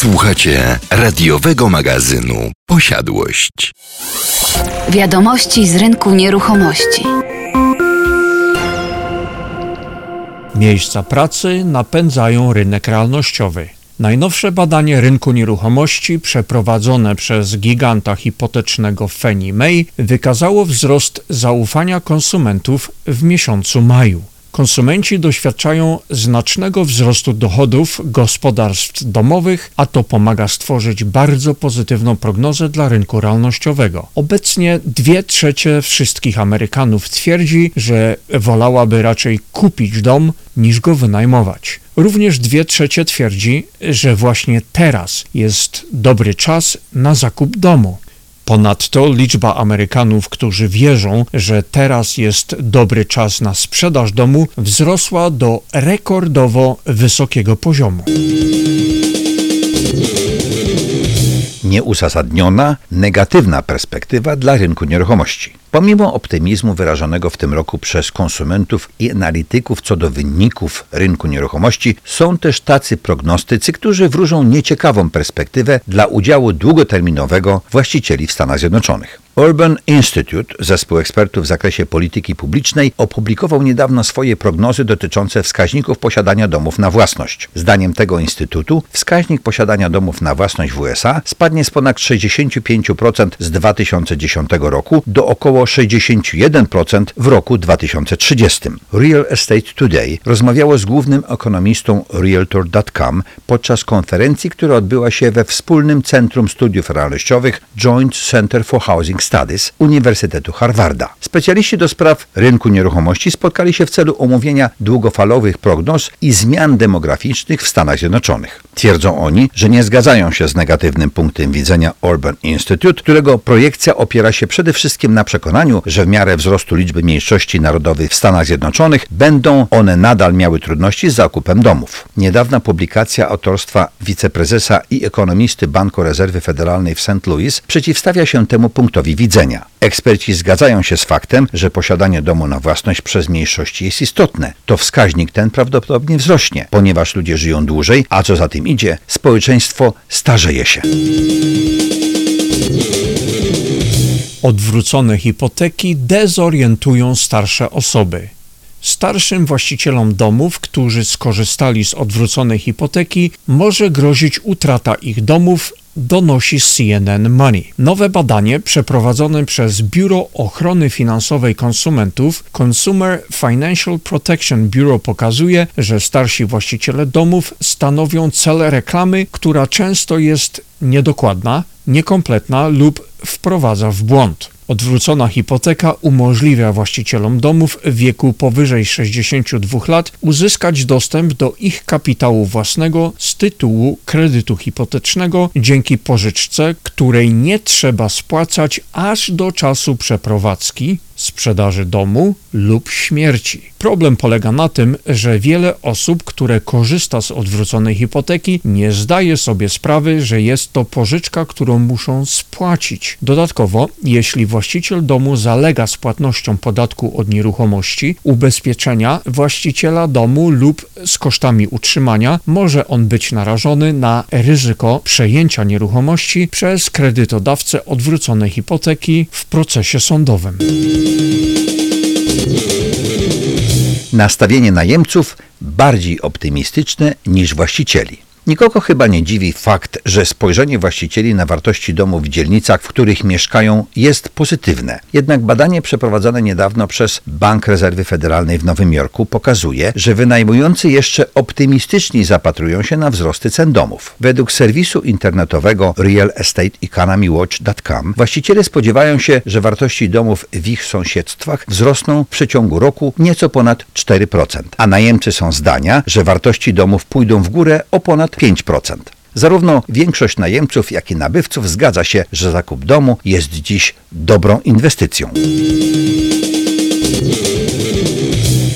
Słuchacie radiowego magazynu Posiadłość. Wiadomości z rynku nieruchomości. Miejsca pracy napędzają rynek realnościowy. Najnowsze badanie rynku nieruchomości przeprowadzone przez giganta hipotecznego Fannie Mae wykazało wzrost zaufania konsumentów w miesiącu maju. Konsumenci doświadczają znacznego wzrostu dochodów gospodarstw domowych, a to pomaga stworzyć bardzo pozytywną prognozę dla rynku realnościowego. Obecnie dwie trzecie wszystkich Amerykanów twierdzi, że wolałaby raczej kupić dom niż go wynajmować. Również dwie trzecie twierdzi, że właśnie teraz jest dobry czas na zakup domu. Ponadto liczba Amerykanów, którzy wierzą, że teraz jest dobry czas na sprzedaż domu, wzrosła do rekordowo wysokiego poziomu. Nieuzasadniona, negatywna perspektywa dla rynku nieruchomości. Pomimo optymizmu wyrażonego w tym roku przez konsumentów i analityków co do wyników rynku nieruchomości, są też tacy prognostycy, którzy wróżą nieciekawą perspektywę dla udziału długoterminowego właścicieli w Stanach Zjednoczonych. Urban Institute, zespół ekspertów w zakresie polityki publicznej, opublikował niedawno swoje prognozy dotyczące wskaźników posiadania domów na własność. Zdaniem tego instytutu wskaźnik posiadania domów na własność w USA spadnie z ponad 65% z 2010 roku do około 61% w roku 2030. Real Estate Today rozmawiało z głównym ekonomistą Realtor.com podczas konferencji, która odbyła się we wspólnym Centrum Studiów Realnościowych Joint Center for Housing Studies Uniwersytetu Harvarda. Specjaliści do spraw rynku nieruchomości spotkali się w celu omówienia długofalowych prognoz i zmian demograficznych w Stanach Zjednoczonych. Twierdzą oni, że nie zgadzają się z negatywnym punktem widzenia Urban Institute, którego projekcja opiera się przede wszystkim na przekonaniu, że w miarę wzrostu liczby mniejszości narodowych w Stanach Zjednoczonych będą one nadal miały trudności z zakupem domów. Niedawna publikacja autorstwa wiceprezesa i ekonomisty Banku Rezerwy Federalnej w St. Louis przeciwstawia się temu punktowi widzenia. Eksperci zgadzają się z faktem, że posiadanie domu na własność przez mniejszości jest istotne. To wskaźnik ten prawdopodobnie wzrośnie, ponieważ ludzie żyją dłużej, a co za tym idzie, społeczeństwo starzeje się. Odwrócone hipoteki dezorientują starsze osoby. Starszym właścicielom domów, którzy skorzystali z odwróconej hipoteki, może grozić utrata ich domów donosi CNN Money. Nowe badanie przeprowadzone przez Biuro Ochrony Finansowej Konsumentów Consumer Financial Protection Bureau pokazuje, że starsi właściciele domów stanowią cel reklamy, która często jest niedokładna, niekompletna lub wprowadza w błąd. Odwrócona hipoteka umożliwia właścicielom domów w wieku powyżej 62 lat uzyskać dostęp do ich kapitału własnego tytułu kredytu hipotecznego dzięki pożyczce, której nie trzeba spłacać aż do czasu przeprowadzki, sprzedaży domu lub śmierci. Problem polega na tym, że wiele osób, które korzysta z odwróconej hipoteki, nie zdaje sobie sprawy, że jest to pożyczka, którą muszą spłacić. Dodatkowo, jeśli właściciel domu zalega z płatnością podatku od nieruchomości, ubezpieczenia właściciela domu lub z kosztami utrzymania, może on być narażony na ryzyko przejęcia nieruchomości przez kredytodawcę odwróconej hipoteki w procesie sądowym. Nastawienie najemców bardziej optymistyczne niż właścicieli. Nikogo chyba nie dziwi fakt, że spojrzenie właścicieli na wartości domów w dzielnicach, w których mieszkają, jest pozytywne. Jednak badanie przeprowadzone niedawno przez Bank Rezerwy Federalnej w Nowym Jorku pokazuje, że wynajmujący jeszcze optymistyczni zapatrują się na wzrosty cen domów. Według serwisu internetowego realestateeconomywatch.com właściciele spodziewają się, że wartości domów w ich sąsiedztwach wzrosną w przeciągu roku nieco ponad 4%, a najemcy są zdania, że wartości domów pójdą w górę o ponad 5%. Zarówno większość najemców, jak i nabywców zgadza się, że zakup domu jest dziś dobrą inwestycją.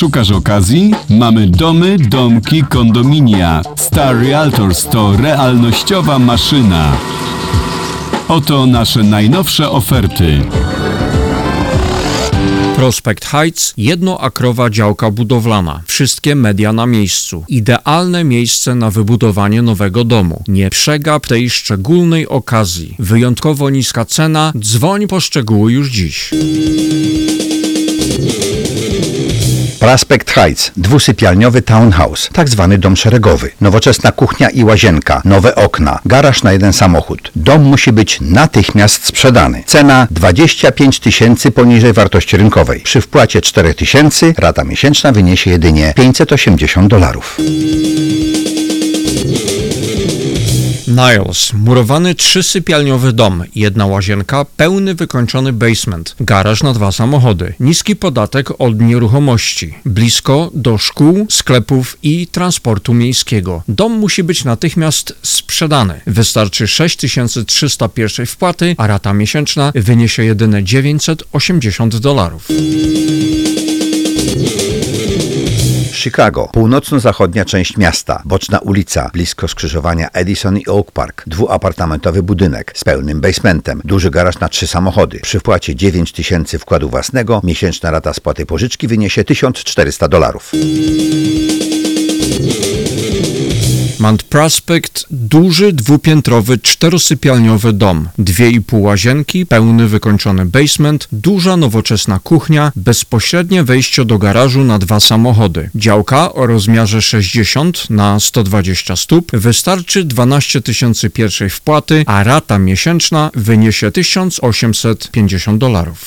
Szukasz okazji? Mamy domy, domki, kondominia. Star Realtors to realnościowa maszyna. Oto nasze najnowsze oferty. Prospect Heights, jednoakrowa działka budowlana. Wszystkie media na miejscu. Idealne miejsce na wybudowanie nowego domu. Nie przegap tej szczególnej okazji. Wyjątkowo niska cena. Dzwoń po szczegóły już dziś. Prospect Heights, dwusypialniowy townhouse, tak zwany dom szeregowy, nowoczesna kuchnia i łazienka, nowe okna, garaż na jeden samochód. Dom musi być natychmiast sprzedany. Cena 25 tysięcy poniżej wartości rynkowej. Przy wpłacie 4 tysięcy rata miesięczna wyniesie jedynie 580 dolarów. Niles, murowany trzysypialniowy dom, jedna łazienka, pełny wykończony basement, garaż na dwa samochody, niski podatek od nieruchomości, blisko do szkół, sklepów i transportu miejskiego. Dom musi być natychmiast sprzedany. Wystarczy 6300 pierwszej wpłaty, a rata miesięczna wyniesie jedynie 980 dolarów. Chicago, północno-zachodnia część miasta, boczna ulica, blisko skrzyżowania Edison i Oak Park, dwuapartamentowy budynek z pełnym basementem, duży garaż na trzy samochody. Przy wpłacie 9 tysięcy wkładu własnego, miesięczna rata spłaty pożyczki wyniesie 1400 dolarów. Mount Prospect, duży dwupiętrowy czterosypialniowy dom, dwie i pół łazienki, pełny wykończony basement, duża nowoczesna kuchnia, bezpośrednie wejście do garażu na dwa samochody. Działka o rozmiarze 60 na 120 stóp wystarczy 12 tysięcy pierwszej wpłaty, a rata miesięczna wyniesie 1850 dolarów.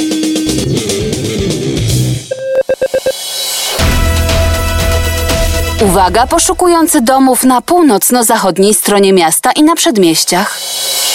Uwaga, poszukujący domów na północno-zachodniej stronie miasta i na przedmieściach.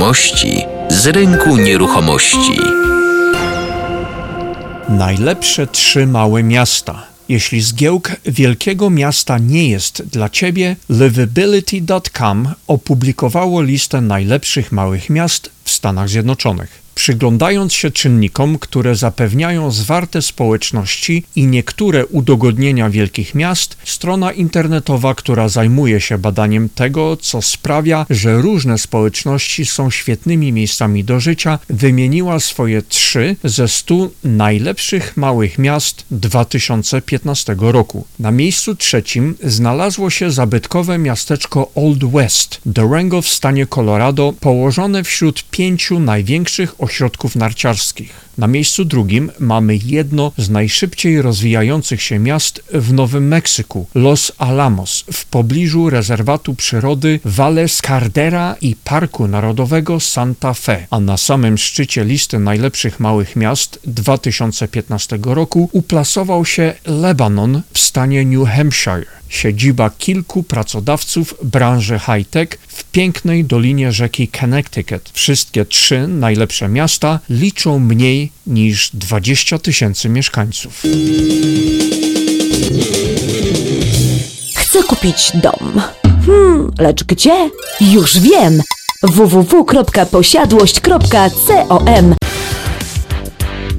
Wiadomości z rynku nieruchomości. Najlepsze trzy małe miasta. Jeśli zgiełk wielkiego miasta nie jest dla Ciebie, livability.com opublikowało listę najlepszych małych miast w Stanach Zjednoczonych. Przyglądając się czynnikom, które zapewniają zwarte społeczności i niektóre udogodnienia wielkich miast, strona internetowa, która zajmuje się badaniem tego, co sprawia, że różne społeczności są świetnymi miejscami do życia, wymieniła swoje trzy ze stu najlepszych małych miast 2015 roku. Na miejscu trzecim znalazło się zabytkowe miasteczko Old West, Durango w stanie Colorado, położone wśród pięciu największych ośrodków narciarskich. Na miejscu drugim mamy jedno z najszybciej rozwijających się miast w Nowym Meksyku, Los Alamos, w pobliżu rezerwatu przyrody Valles Cardera i Parku Narodowego Santa Fe. A na samym szczycie listy najlepszych małych miast 2015 roku uplasował się Lebanon w stanie New Hampshire siedziba kilku pracodawców branży high-tech w pięknej dolinie rzeki Connecticut. Wszystkie trzy najlepsze miasta liczą mniej niż 20 tysięcy mieszkańców. Chcę kupić dom. Hmm, lecz gdzie? Już wiem! www.posiadłość.com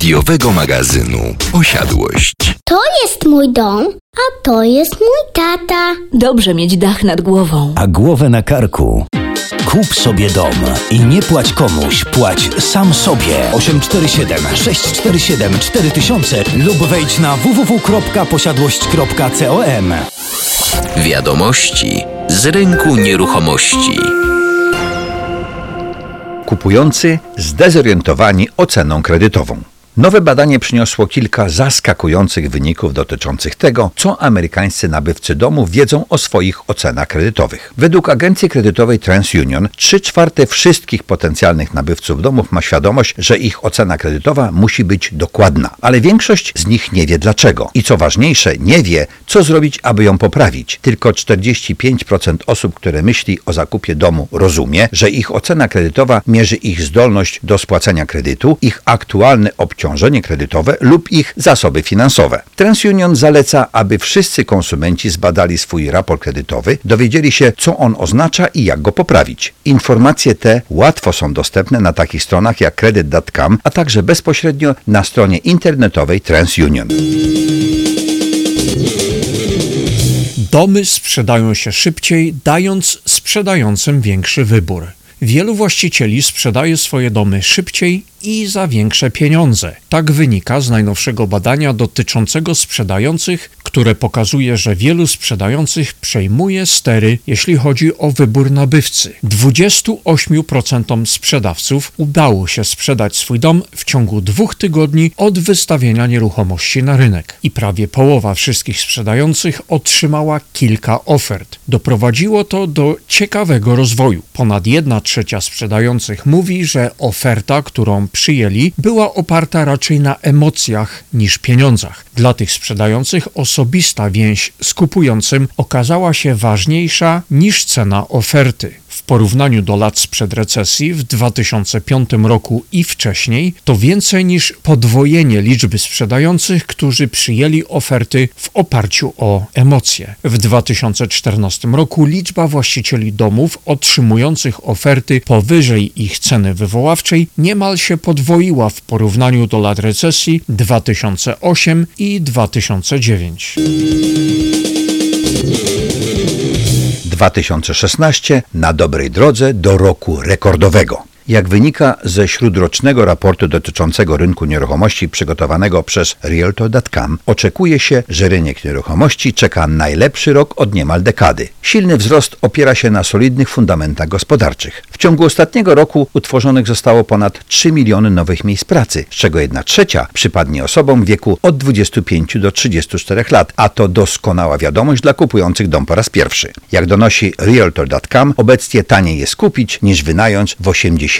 Radiowego magazynu Posiadłość. To jest mój dom, a to jest mój tata. Dobrze mieć dach nad głową. a głowę na karku. Kup sobie dom i nie płać komuś, płać sam sobie. 847 647 4000 lub wejdź na www.posiadłość.com. Wiadomości z rynku nieruchomości. Kupujący zdezorientowani oceną kredytową. Nowe badanie przyniosło kilka zaskakujących wyników dotyczących tego, co amerykańscy nabywcy domów wiedzą o swoich ocenach kredytowych. Według agencji kredytowej TransUnion 3 czwarte wszystkich potencjalnych nabywców domów ma świadomość, że ich ocena kredytowa musi być dokładna, ale większość z nich nie wie dlaczego. I co ważniejsze, nie wie, co zrobić, aby ją poprawić. Tylko 45% osób, które myśli o zakupie domu, rozumie, że ich ocena kredytowa mierzy ich zdolność do spłacania kredytu, ich aktualny obciążenie obciążenie kredytowe lub ich zasoby finansowe. TransUnion zaleca, aby wszyscy konsumenci zbadali swój raport kredytowy, dowiedzieli się, co on oznacza i jak go poprawić. Informacje te łatwo są dostępne na takich stronach jak credit.com, a także bezpośrednio na stronie internetowej TransUnion. Domy sprzedają się szybciej, dając sprzedającym większy wybór. Wielu właścicieli sprzedaje swoje domy szybciej i za większe pieniądze. Tak wynika z najnowszego badania dotyczącego sprzedających, które pokazuje, że wielu sprzedających przejmuje stery, jeśli chodzi o wybór nabywcy. 28% sprzedawców udało się sprzedać swój dom w ciągu dwóch tygodni od wystawienia nieruchomości na rynek i prawie połowa wszystkich sprzedających otrzymała kilka ofert. Doprowadziło to do ciekawego rozwoju. Ponad 1 trzecia sprzedających mówi, że oferta, którą przyjęli, była oparta raczej na emocjach niż pieniądzach. Dla tych sprzedających osobista więź z kupującym okazała się ważniejsza niż cena oferty. Porównaniu do lat sprzed recesji w 2005 roku i wcześniej, to więcej niż podwojenie liczby sprzedających, którzy przyjęli oferty w oparciu o emocje. W 2014 roku liczba właścicieli domów otrzymujących oferty powyżej ich ceny wywoławczej niemal się podwoiła w porównaniu do lat recesji 2008 i 2009. 2016 na dobrej drodze do roku rekordowego. Jak wynika ze śródrocznego raportu dotyczącego rynku nieruchomości przygotowanego przez Realtor.com, oczekuje się, że rynek nieruchomości czeka najlepszy rok od niemal dekady. Silny wzrost opiera się na solidnych fundamentach gospodarczych. W ciągu ostatniego roku utworzonych zostało ponad 3 miliony nowych miejsc pracy, z czego 1 trzecia przypadnie osobom w wieku od 25 do 34 lat, a to doskonała wiadomość dla kupujących dom po raz pierwszy. Jak donosi Realtor.com, obecnie taniej jest kupić niż wynająć w 80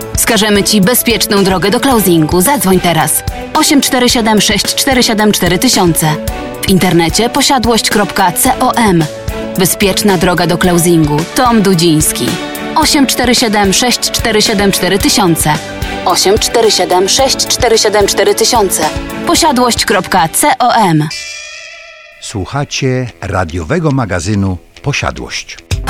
Wskażemy Ci bezpieczną drogę do closingu. Zadzwoń teraz. 847 647 4000. W internecie posiadłość.com. Bezpieczna droga do closingu. Tom Dudziński. 847 647 4000. 847 647 4000. Posiadłość.com. Słuchacie radiowego magazynu Posiadłość.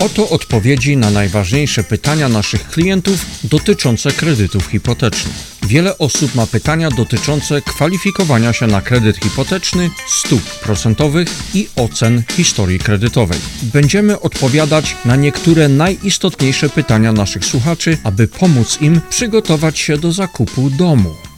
Oto odpowiedzi na najważniejsze pytania naszych klientów dotyczące kredytów hipotecznych. Wiele osób ma pytania dotyczące kwalifikowania się na kredyt hipoteczny, stóp procentowych i ocen historii kredytowej. Będziemy odpowiadać na niektóre najistotniejsze pytania naszych słuchaczy, aby pomóc im przygotować się do zakupu domu.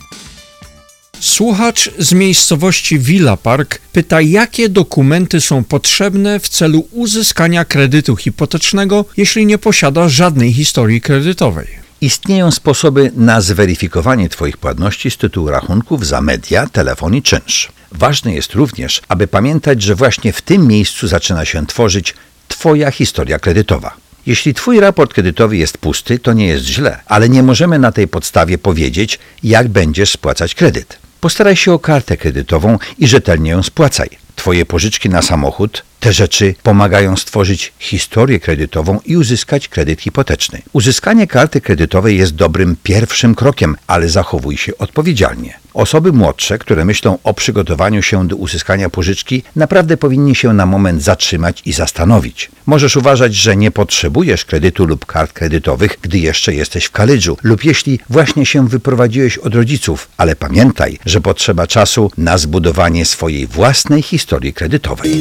Słuchacz z miejscowości Villa Park pyta, jakie dokumenty są potrzebne w celu uzyskania kredytu hipotecznego, jeśli nie posiada żadnej historii kredytowej. Istnieją sposoby na zweryfikowanie Twoich płatności z tytułu rachunków za media, telefon i czynsz. Ważne jest również, aby pamiętać, że właśnie w tym miejscu zaczyna się tworzyć Twoja historia kredytowa. Jeśli Twój raport kredytowy jest pusty, to nie jest źle, ale nie możemy na tej podstawie powiedzieć, jak będziesz spłacać kredyt. Postaraj się o kartę kredytową i rzetelnie ją spłacaj. Twoje pożyczki na samochód, te rzeczy pomagają stworzyć historię kredytową i uzyskać kredyt hipoteczny. Uzyskanie karty kredytowej jest dobrym pierwszym krokiem, ale zachowuj się odpowiedzialnie. Osoby młodsze, które myślą o przygotowaniu się do uzyskania pożyczki, naprawdę powinni się na moment zatrzymać i zastanowić. Możesz uważać, że nie potrzebujesz kredytu lub kart kredytowych, gdy jeszcze jesteś w kalydżu lub jeśli właśnie się wyprowadziłeś od rodziców, ale pamiętaj, że potrzeba czasu na zbudowanie swojej własnej historii kredytowej.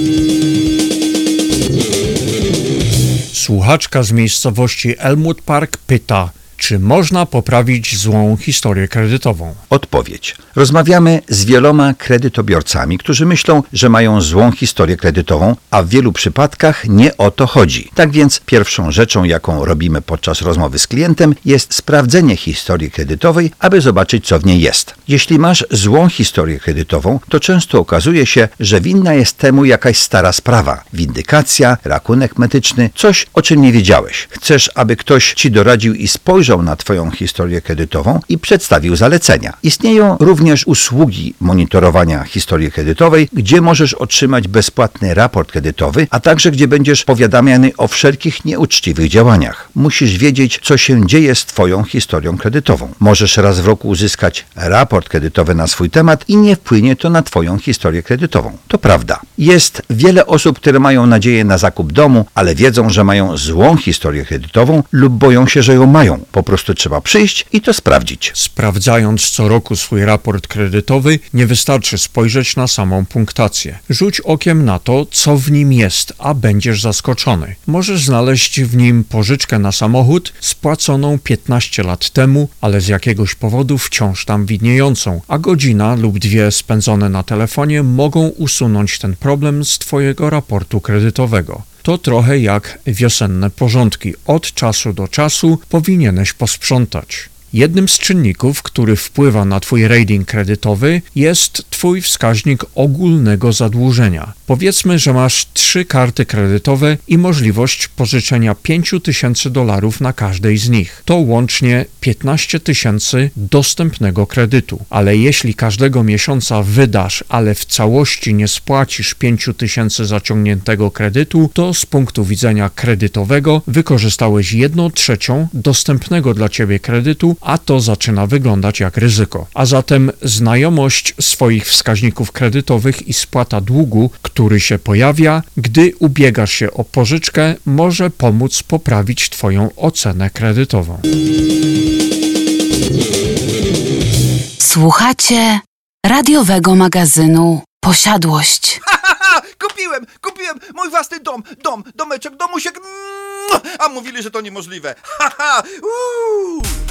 Słuchaczka z miejscowości Elmwood Park pyta, czy można poprawić złą historię kredytową? Odpowiedź. Rozmawiamy z wieloma kredytobiorcami, którzy myślą, że mają złą historię kredytową, a w wielu przypadkach nie o to chodzi. Tak więc pierwszą rzeczą, jaką robimy podczas rozmowy z klientem, jest sprawdzenie historii kredytowej, aby zobaczyć, co w niej jest. Jeśli masz złą historię kredytową, to często okazuje się, że winna jest temu jakaś stara sprawa. Windykacja, rachunek medyczny, coś, o czym nie wiedziałeś. Chcesz, aby ktoś ci doradził i spojrzał na Twoją historię kredytową i przedstawił zalecenia. Istnieją również usługi monitorowania historii kredytowej, gdzie możesz otrzymać bezpłatny raport kredytowy, a także gdzie będziesz powiadamiany o wszelkich nieuczciwych działaniach. Musisz wiedzieć, co się dzieje z Twoją historią kredytową. Możesz raz w roku uzyskać raport kredytowy na swój temat i nie wpłynie to na Twoją historię kredytową. To prawda. Jest wiele osób, które mają nadzieję na zakup domu, ale wiedzą, że mają złą historię kredytową lub boją się, że ją mają. Po prostu trzeba przyjść i to sprawdzić. Sprawdzając co roku swój raport kredytowy, nie wystarczy spojrzeć na samą punktację. Rzuć okiem na to, co w nim jest, a będziesz zaskoczony. Możesz znaleźć w nim pożyczkę na samochód spłaconą 15 lat temu, ale z jakiegoś powodu wciąż tam widniejącą, a godzina lub dwie spędzone na telefonie mogą usunąć ten problem z Twojego raportu kredytowego. To trochę jak wiosenne porządki. Od czasu do czasu powinieneś posprzątać. Jednym z czynników, który wpływa na Twój rating kredytowy, jest Twój wskaźnik ogólnego zadłużenia. Powiedzmy, że masz trzy karty kredytowe i możliwość pożyczenia 5 tysięcy dolarów na każdej z nich. To łącznie 15 tysięcy dostępnego kredytu. Ale jeśli każdego miesiąca wydasz, ale w całości nie spłacisz 5 tysięcy zaciągniętego kredytu, to z punktu widzenia kredytowego wykorzystałeś 1 trzecią dostępnego dla Ciebie kredytu, a to zaczyna wyglądać jak ryzyko. A zatem znajomość swoich wskaźników kredytowych i spłata długu, który się pojawia, gdy ubiegasz się o pożyczkę, może pomóc poprawić Twoją ocenę kredytową. Słuchacie radiowego magazynu Posiadłość. kupiłem, kupiłem mój własny dom, dom, domeczek, domusiek. A mówili, że to niemożliwe. Ha, ha, uuu.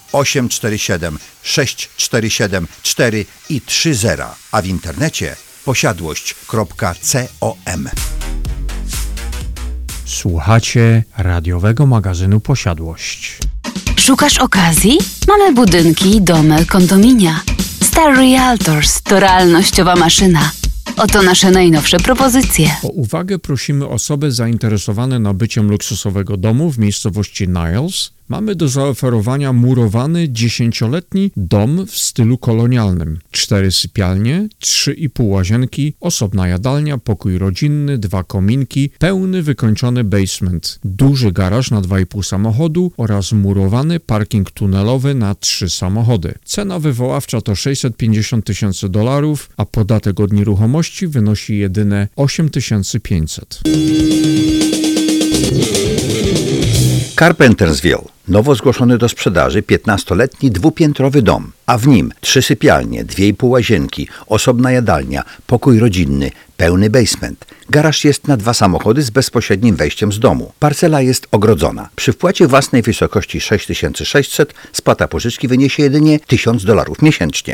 847 647 4 i 30, a w internecie posiadłość.com. Słuchacie radiowego magazynu Posiadłość. Szukasz okazji? Mamy budynki, domy, kondominia. Star Realtors to realnościowa maszyna. Oto nasze najnowsze propozycje. O uwagę prosimy osoby zainteresowane nabyciem luksusowego domu w miejscowości Niles Mamy do zaoferowania murowany dziesięcioletni dom w stylu kolonialnym. Cztery sypialnie, trzy i pół łazienki, osobna jadalnia, pokój rodzinny, dwa kominki, pełny wykończony basement, duży garaż na 2,5 samochodu oraz murowany parking tunelowy na trzy samochody. Cena wywoławcza to 650 tysięcy dolarów, a podatek od nieruchomości wynosi jedyne 8500. Carpentersville. Nowo zgłoszony do sprzedaży 15-letni dwupiętrowy dom, a w nim trzy sypialnie, dwie i pół łazienki, osobna jadalnia, pokój rodzinny, pełny basement. Garaż jest na dwa samochody z bezpośrednim wejściem z domu. Parcela jest ogrodzona. Przy wpłacie własnej wysokości 6600 spłata pożyczki wyniesie jedynie 1000 dolarów miesięcznie.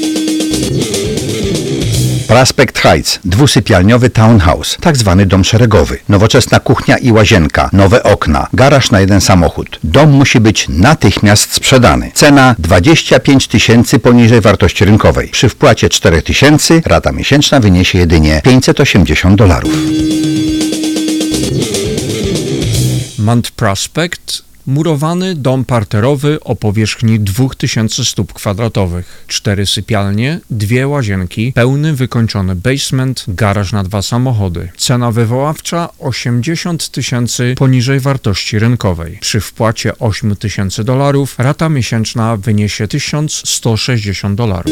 Prospect Heights, dwusypialniowy townhouse, tak zwany dom szeregowy. Nowoczesna kuchnia i łazienka, nowe okna, garaż na jeden samochód. Dom musi być natychmiast sprzedany. Cena 25 tysięcy poniżej wartości rynkowej. Przy wpłacie 4 tysięcy rata miesięczna wyniesie jedynie 580 dolarów. Mount Prospect Murowany dom parterowy o powierzchni 2000 stóp kwadratowych. Cztery sypialnie, dwie łazienki, pełny wykończony basement, garaż na dwa samochody. Cena wywoławcza 80 tysięcy poniżej wartości rynkowej. Przy wpłacie 8 tysięcy dolarów rata miesięczna wyniesie 1160 dolarów.